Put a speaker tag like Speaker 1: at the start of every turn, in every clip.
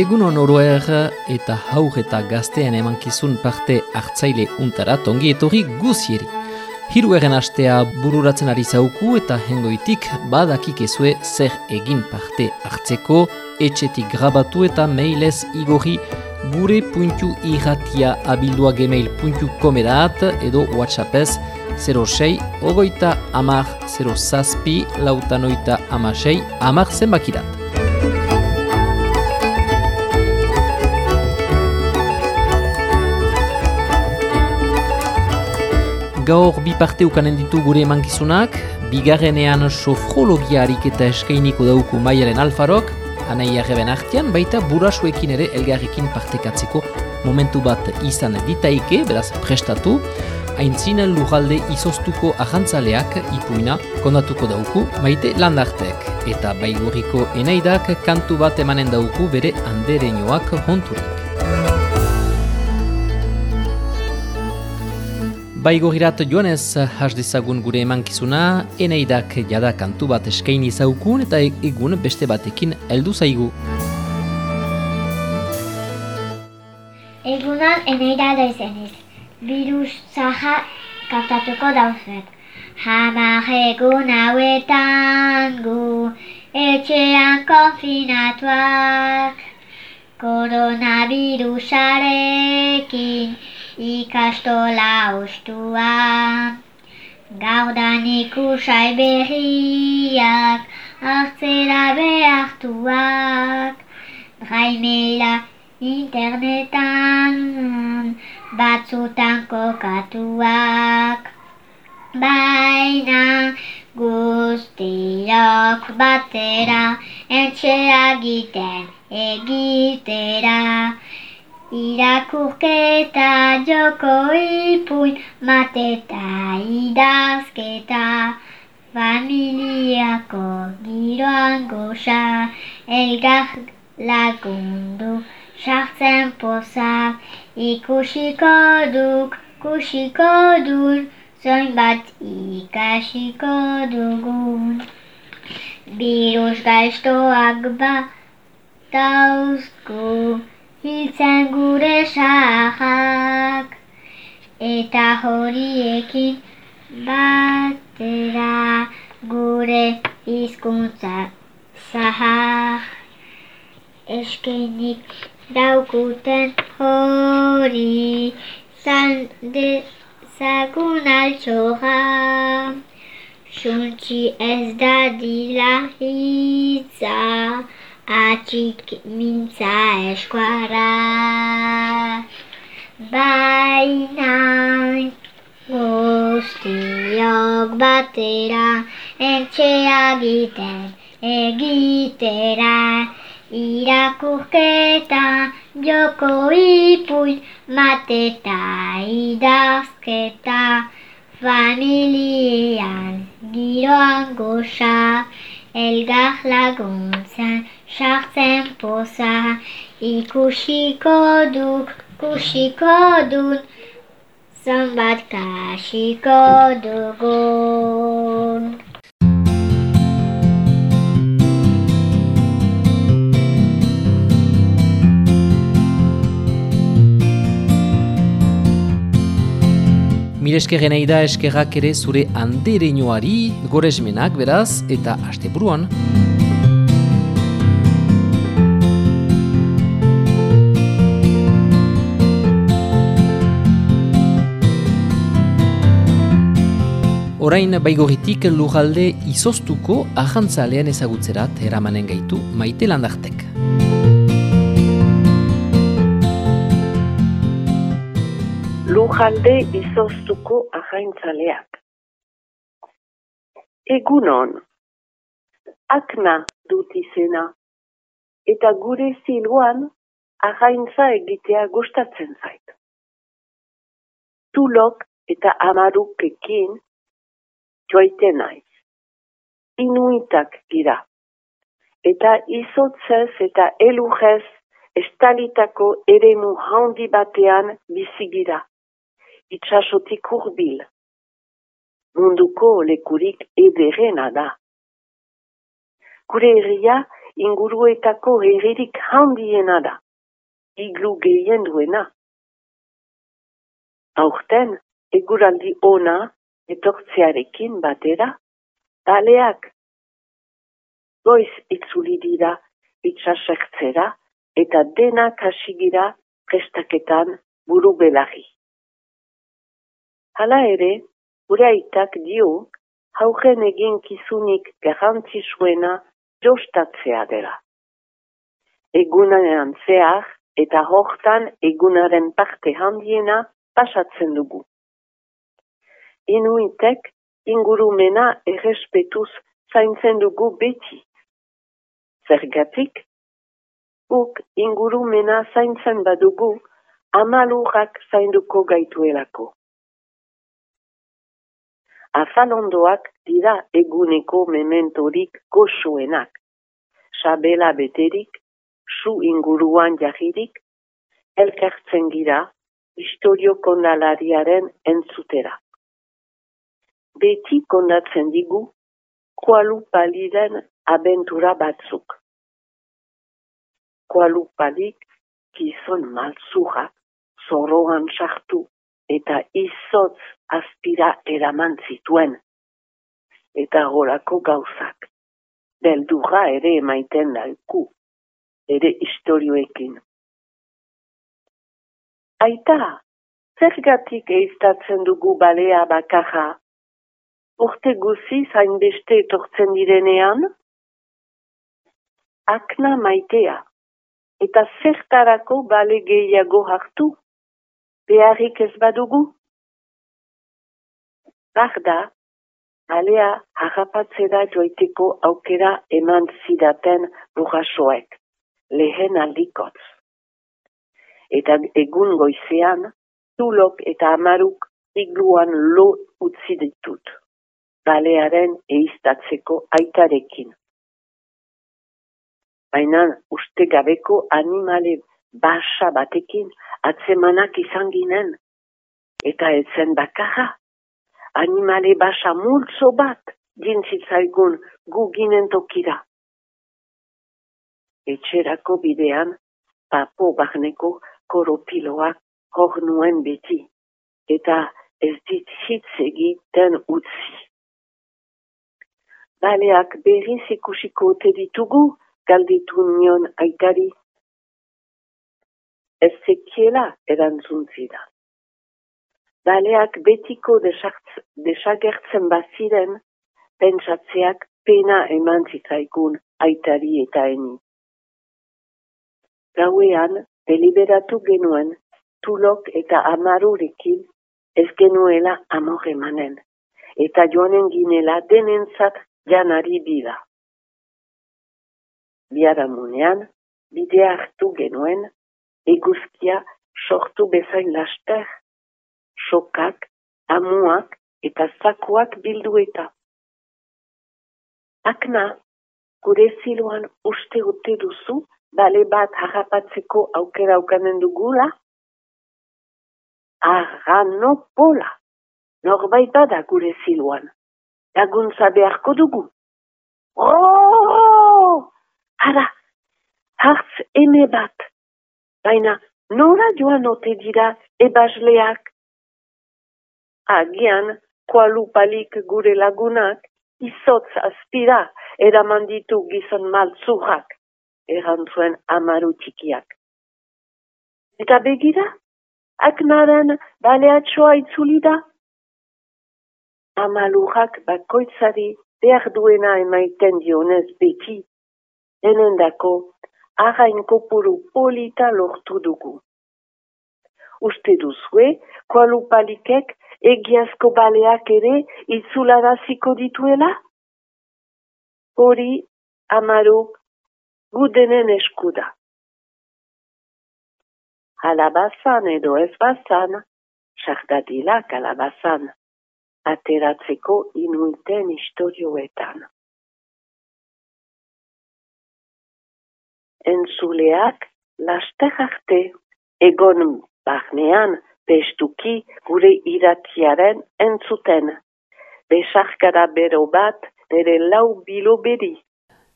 Speaker 1: Egun onoroer eta haur eta gaztean emankizun parte hartzaile untara tongi etorri guzieri. Hiru egen astea bururatzen ari zauku eta hengoitik badakik ezue zer egin parte hartzeko, etxetik grabatu eta mailez igorri gure puntu irratia abildua gmail puntu komedat edo whatsappez 06 ogoita amar 0 zazpi lautanoita amasei amar zenbakirat. Gaur bi parte ukanen ditu gure emankizunak, bigarrenean sofrologia ariketa eskainiko dauku maialen alfarok, anai arreben artean, baita burasuekin ere elgarrekin partekatzeko momentu bat izan ditaike, beraz prestatu, aintzina lujalde izoztuko ahantzaleak ipuina kondatuko dauku maite landartek. Eta baiguriko enaidak kantu bat emanen dauku bere andereinoak honturik. Baigorirat joanez hasdezagun gure emankizuna, enaidak jada kantu bat eskaini zaukun eta egun beste batekin heldu zaigu.
Speaker 2: Egunan eneida da izenez virus zaha kautatuko dauzuet. Hamar egun hauetan gu etxean konfinatuak. Koronavirusarekin ikastola ustua. Gaudan ikusai berriak hartzera behartuak. Draimela internetan batzutan kokatuak. Baina guztiok batera entxea egiten egitera. Irakurketa joko ipuin mateta idazketa. Familiako giroan goza elgar lagundu sartzen pozak. Ikusiko duk, kusiko dun, zoin bat ikasiko dugun. Birus gaiztoak ba, dauzku, hiltzen gure sahak. Eta horiekin batera gure hizkuntza zahak. Eskenik daukuten hori zan dezagun altxoa. Suntzi ez da dila hitza, atxik mintza eskuara. Baina guztiok batera, entxea egiten egitera. Irakurketa, joko ipuin, mateta idazketa, familian giroan goza, elgar laguntzen sartzen poza, ikusiko duk, kusiko dut, zonbat kasiko dugun.
Speaker 1: Mireskeren da eskerrak ere zure andereinoari, goresmenak beraz, eta asteburuan. Orain baigoritik lujalde izoztuko ahantzalean ezagutzerat eramanen gaitu maite landartek.
Speaker 3: lujalde izoztuko ahaintzaleak. Egunon, akna dut izena, eta gure ziluan ahaintza egitea gustatzen zait. Tulok eta amarukekin joite naiz. Inuitak gira. Eta izotzez eta elujez estalitako eremu handi batean bizigira itxasotik urbil. Munduko lekurik ederena da. Gure herria inguruetako herririk handiena da. Iglu gehien duena. Aurten, eguraldi ona etortzearekin batera, baleak goiz itzuli dira itxasertzera eta denak hasigira prestaketan buru belagi. Hala ere, gure aitak dio, haugen egin kizunik garantzizuena jostatzea dela. Egunaren zehar eta hortan egunaren parte handiena pasatzen dugu. Inuitek ingurumena errespetuz zaintzen dugu beti. Zergatik, guk ingurumena zaintzen badugu, amalurrak zainduko gaituelako. Azalondoak dira eguneko mementorik goxoenak. Sabela beterik, su inguruan jahirik, elkartzen gira, historio kondalariaren entzutera. Beti kondatzen digu, kualu paliren abentura batzuk. Kualu palik, gizon malzurrak, zoroan sartu eta izotz azpira eraman zituen. Eta gorako gauzak, beldurra ere emaiten dauku, ere historioekin. Aita, zergatik eiztatzen dugu balea bakarra, urte guzi zainbeste etortzen direnean? Akna maitea, eta zertarako bale gehiago hartu? beharrik ez badugu? Barda, alea harrapatzera joiteko aukera eman zidaten burrasoek, lehen aldikotz. Eta egun goizean, tulok eta amaruk igluan lo utzi ditut, balearen eiztatzeko aitarekin. Baina uste gabeko animale basa batekin atzemanak izan ginen. Eta etzen bakarra, animale basa multzo bat dintzitzaigun gu ginen tokira. Etxerako bidean, papo barneko koropiloak hor nuen beti, eta ez dit hitz egiten utzi. Baleak berriz ikusiko te ditugu, galditu nion aitari ez zekiela erantzun zida. Baleak betiko desagertzen baziren, pentsatzeak pena eman zitzaikun aitari eta eni. Gauean, deliberatu genuen, tulok eta amarurekin ez genuela amor emanen, eta joanen ginela denentzat janari bida. Biaramunean, bidea hartu genuen, eguzkia sortu bezain laster, sokak, amuak eta zakuak bildu eta. Akna, gure ziloan uste ute duzu, bale bat harrapatzeko aukera aukanen dugula? Arrano pola, norbait bada gure ziloan, laguntza beharko dugu. Oh! Hara, hartz eme bat, baina nora joan ote dira ebasleak? Agian, kualupalik gure lagunak, izotz azpira eraman ditu gizon maltzurrak, erantzuen amaru txikiak. Eta begira, aknaren baleatxoa itzuli da? Amalurrak bakoitzari behar duena emaiten dionez beti, denendako arrain kopuru polita lortu dugu. Uste duzue, kualupalikek egiazko baleak ere itzularaziko dituela? Hori, amaruk, gudenen eskuda. Halabazan edo ez bazan, sardatilak halabazan, ateratzeko inuiten istorioetan. entzuleak laster arte egon barnean bestuki gure iratiaren entzuten. Besarkara bero bat bere lau bilo beri.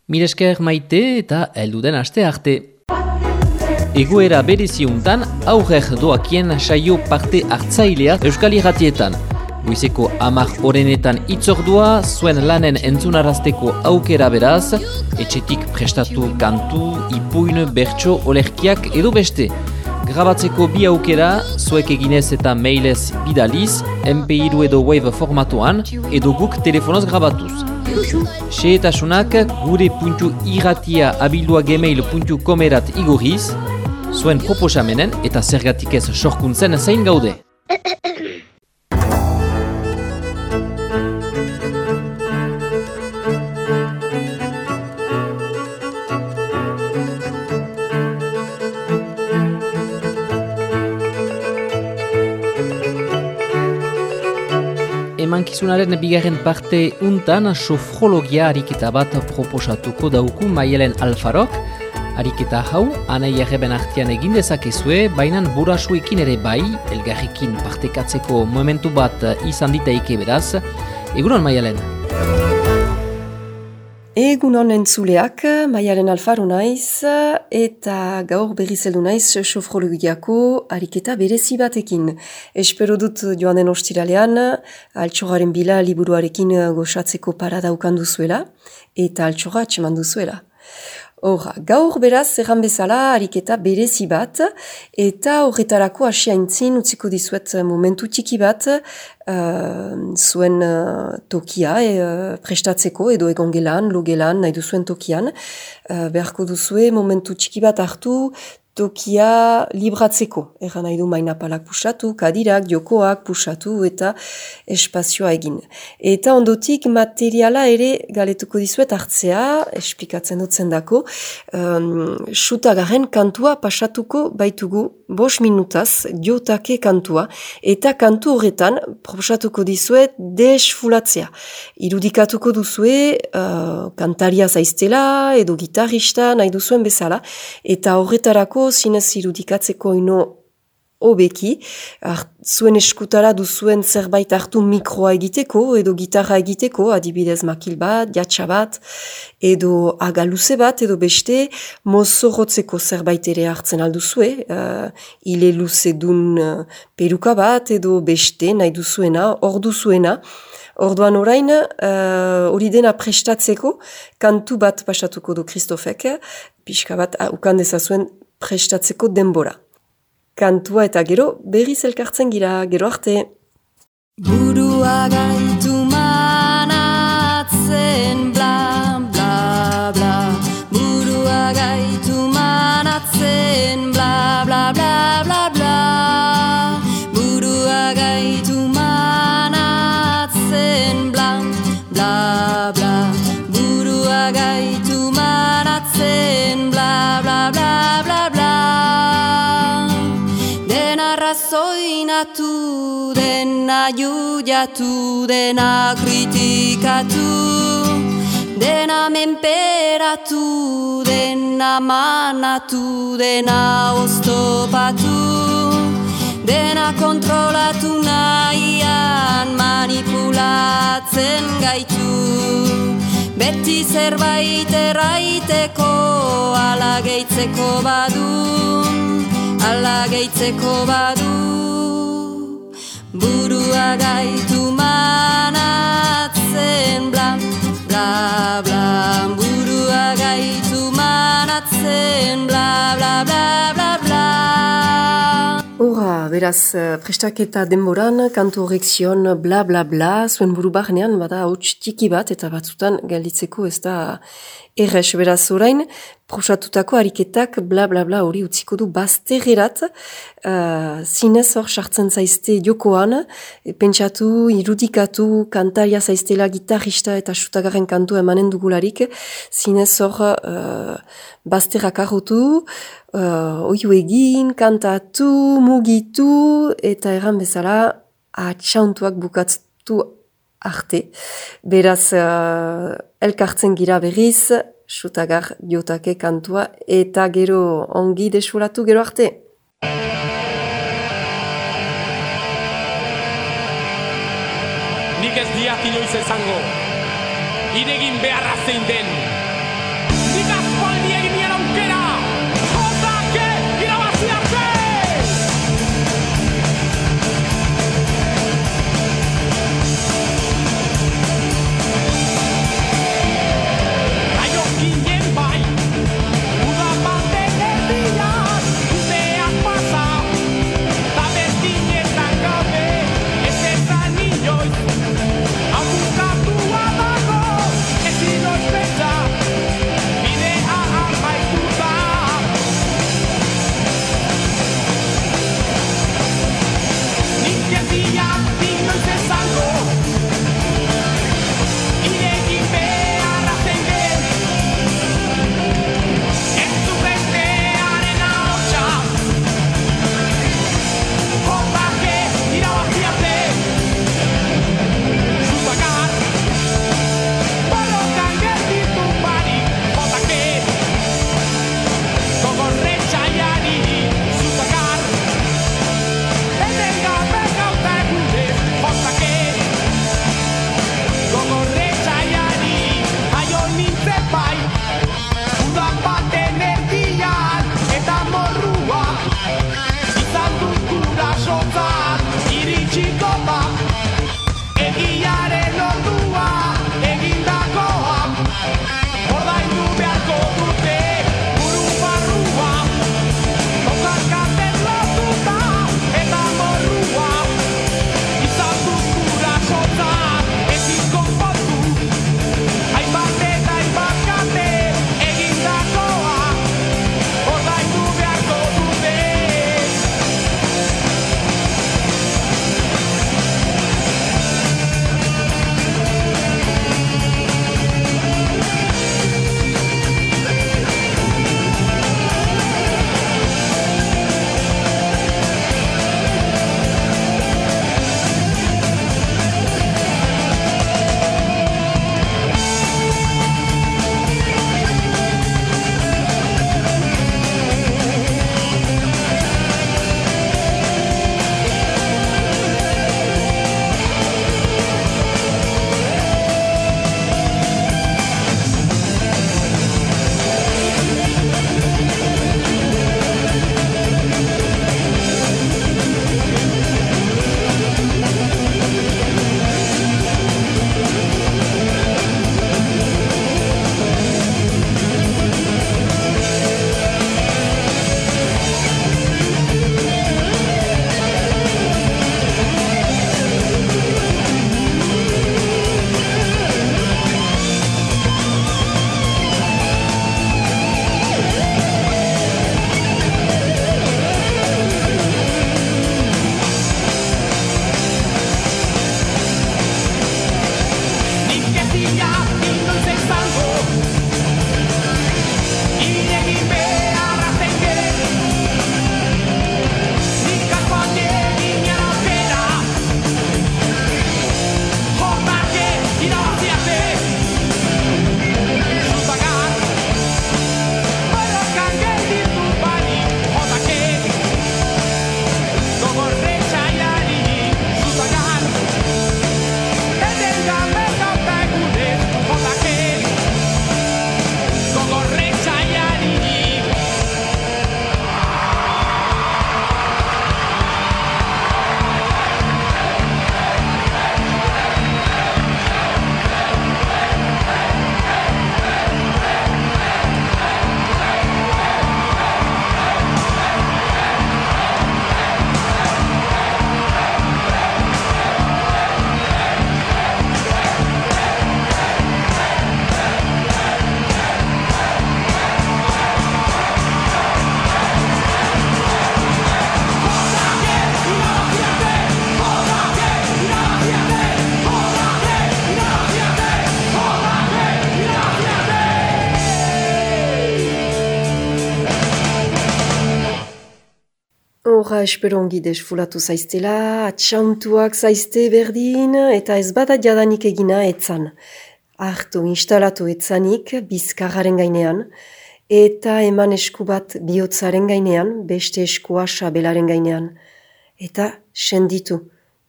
Speaker 1: Miresker maite eta elduden aste arte. Egoera bereziuntan aurrer doakien saio parte hartzailea Euskal Iratietan. Goizeko amak orenetan itzordua, zuen lanen entzunarazteko aukera beraz, etxetik prestatu kantu, ipuin, bertso, olerkiak edo beste. Grabatzeko bi aukera, zuek eginez eta mailez bidaliz, MP2 edo Wave formatuan, edo guk telefonoz grabatuz. Seetasunak gure puntu irratia abildua gmail.com erat igorriz, zuen proposamenen eta zergatik ez sorkuntzen zein gaude. emankizunaren bigarren parte untan sofrologia ariketa bat proposatuko dauku maialen alfarok. Ariketa hau, anai erreben artian egin dezakezue, baina burasuekin ere bai, elgarrikin partekatzeko momentu bat izan ditaike beraz. Egunon maialen?
Speaker 4: Egun honen zuleak, maialen alfaru naiz, eta gaur berri zeldu naiz sofrologiako ariketa berezi batekin. Espero dut joan den ostiralean, altxogaren bila liburuarekin goxatzeko parada ukandu zuela, eta altxoga atxeman duzuela. Hor, gaur beraz erran bezala ariketa berezi bat, eta horretarako asiaintzin utziko dizuet momentu txiki bat uh, zuen uh, tokia e, uh, prestatzeko edo egon gelan, lo gelan, nahi duzuen tokian. Uh, beharko duzue momentu txiki bat hartu, tokia libratzeko. Egan nahi du mainapalak pusatu, kadirak, jokoak pusatu eta espazioa egin. Eta ondotik materiala ere galetuko dizuet hartzea, esplikatzen dutzen dako, um, sutagaren kantua pasatuko baitugu bos minutaz, diotake kantua, eta kantu horretan proposatuko dizuet desfulatzea. Irudikatuko duzue uh, kantaria zaiztela edo gitarista nahi duzuen bezala, eta horretarako zinez irudikatzeko ino obeki, zuen eskutara duzuen zerbait hartu mikroa egiteko, edo gitarra egiteko, adibidez makil bat, jatsa bat, edo agaluze bat, edo beste, mozorotzeko zerbait ere hartzen alduzue, uh, ile luze dun uh, peruka bat, edo beste, nahi duzuena, hor duzuena, Orduan orain, uh, hori dena prestatzeko, kantu bat pasatuko du Kristofek, pixka bat, uh, ukan dezazuen prestatzeko denbora. Kantua eta gero berriz elkartzen gira, gero arte. Burua gaitu judiatu dena kritikatu dena menperatu dena manatu dena oztopatu dena kontrolatu nahian manipulatzen gaitu. Beti zerbait erraiteko ala geitzeko badu ala geitzeko badu burua gaitu manatzen bla bla bla. Burua gaitu manatzen bla bla bla bla bla. Hora, beraz, prestaketa denboran, kantu horrek zion bla bla bla, zuen buru barnean, bada hauts tiki bat, eta batzutan galditzeko ez da erres, beraz orain, prosatutako ariketak bla bla bla hori utziko du bazterrerat, uh, zinez hor sartzen zaizte jokoan, pentsatu, irudikatu, kantaria zaiztela gitarrista eta sutagarren kantu emanen dugularik, zinez hor uh, bazterrak arrotu, uh, oiu egin, kantatu, mugitu, eta erran bezala atxauntuak bukatztu arte. Beraz, uh, elkartzen gira berriz, sutagar jotake kantua eta gero ongi desuratu gero arte.
Speaker 5: Nik ez diak inoiz ezango, idegin beharra zein den,
Speaker 4: esperongi desfulatu zaiztela, atxantuak zaizte berdin, eta ez bada jadanik egina etzan. Artu instalatu etzanik bizkarraren gainean, eta eman esku bat bihotzaren gainean, beste eskua sabelaren gainean. Eta senditu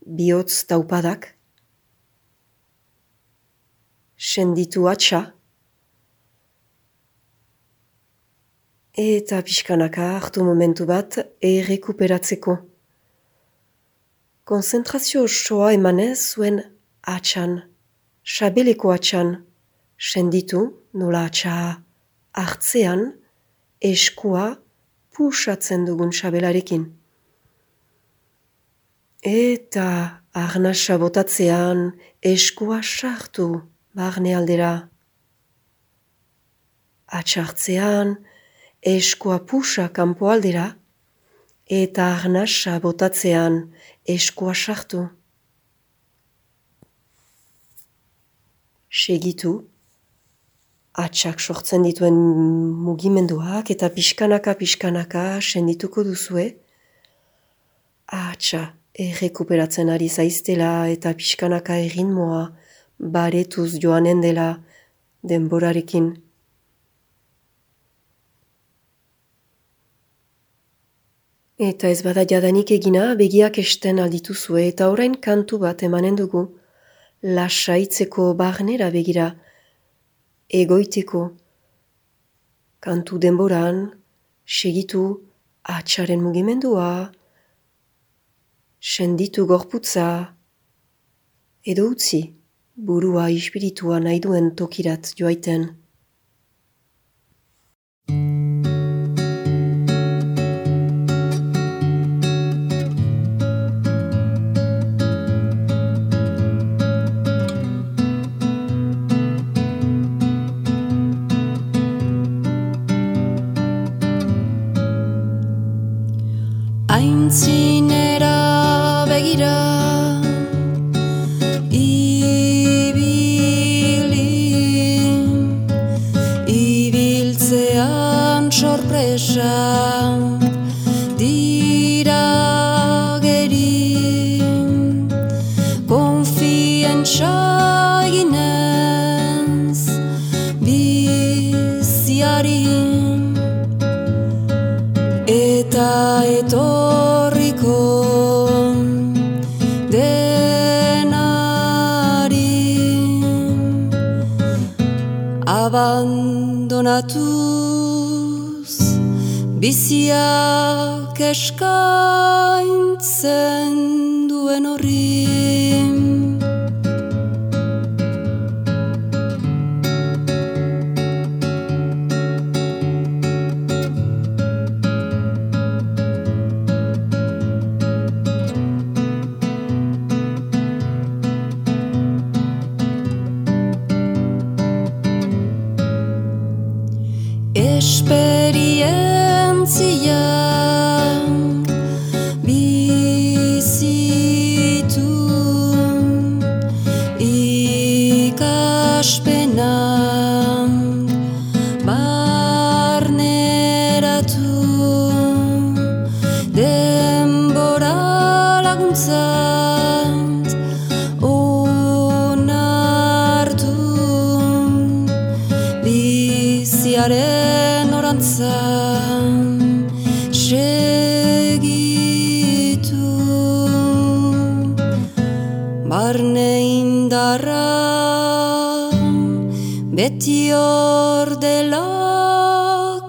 Speaker 4: bihotz taupadak. Senditu atxa. Eta pixkanaka hartu momentu bat errekuperatzeko. Konzentrazio osoa emanez zuen atxan, sabeleko atxan, senditu nola atxa hartzean eskua pusatzen dugun sabelarekin. Eta arnasa botatzean eskua sartu barne aldera. Atxartzean, eskua pusa kanpoaldera eta arnasa botatzean eskua sartu. Segitu, atxak sortzen dituen mugimenduak eta pixkanaka-pixkanaka sendituko duzue, atxa errekuperatzen ari zaiztela eta pixkanaka egin moa baretuz joanen dela denborarekin. Eta ez bada jadanik egina begiak esten aldituzue eta orain kantu bat emanen dugu. Lasaitzeko barnera begira. Egoiteko. Kantu denboran, segitu, atxaren mugimendua. senditu gorputza, edo utzi, burua ispiritua nahi duen tokirat joaiten.
Speaker 5: Etorriko denari Abandonatuz biziak eskaintzen duen horri beti hor dela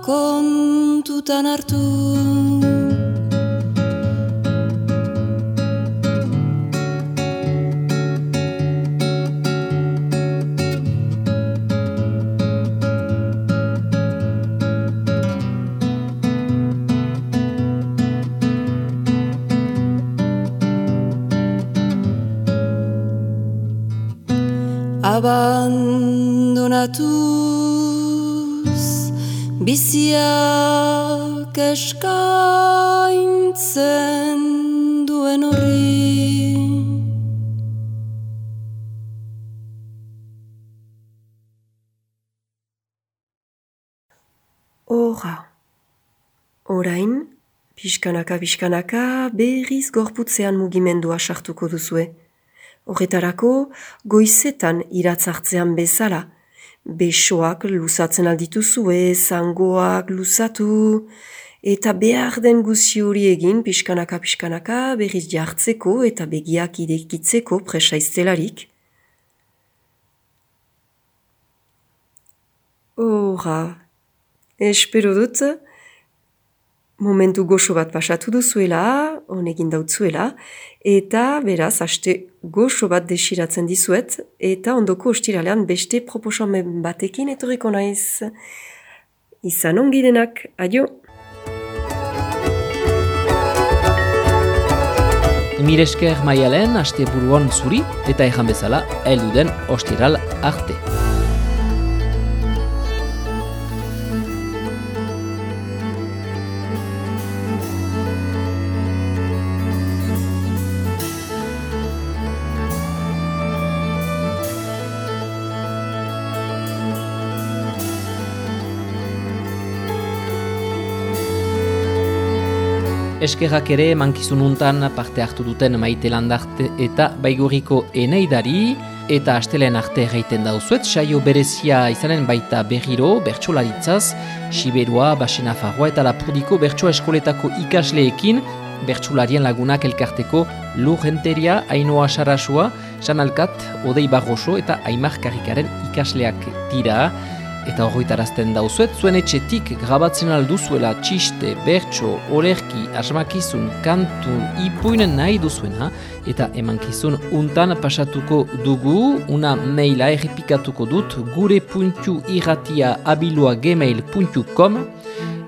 Speaker 5: kontutan hartu abandonatuz biziak eskaintzen duen horri.
Speaker 4: Ora. Orain, pixkanaka pixkanaka berriz gorputzean mugimendua sartuko duzue. Horretarako, goizetan iratzartzean bezala. Besoak luzatzen aldituzue, zangoak luzatu, eta behar den guzi hori egin pixkanaka pixkanaka berriz jartzeko eta begiak idekitzeko presaiztelarik. Ora, espero dut, momentu goxo bat pasatu duzuela, honegin dautzuela, eta beraz, haste goxo bat desiratzen dizuet, eta ondoko ostiralean beste proposamen batekin etorriko naiz. Izan ongi denak, adio!
Speaker 1: Miresker maialen, aste buruan zuri, eta ejan bezala, heldu den ostiral arte. Eskerrak ere mankizun untan parte hartu duten maite landarte eta baiguriko eneidari eta astelen arte egiten dauzuet, saio berezia izanen baita berriro, bertsolaritzaz, Siberua, Basena Farroa eta Lapurdiko bertsoa eskoletako ikasleekin, bertsolarien lagunak elkarteko lurrenteria, Ainoa Sarasua, San Alkat, Odei Barroso eta Aimar Karikaren ikasleak dira. Eta horretarazten dauzuet, zuen etxetik grabatzen alduzuela txiste, bertso, olerki, asmakizun, kantu, ipuinen nahi duzuena, eta emankizun untan pasatuko dugu, una maila errepikatuko dut, gure puntu irratia abilua gmail.com,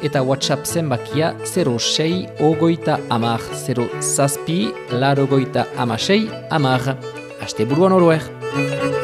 Speaker 1: eta WhatsApp zenbakia 06 ogoita amar, 0 zazpi, laro goita amasei amar. Aste buruan oroer!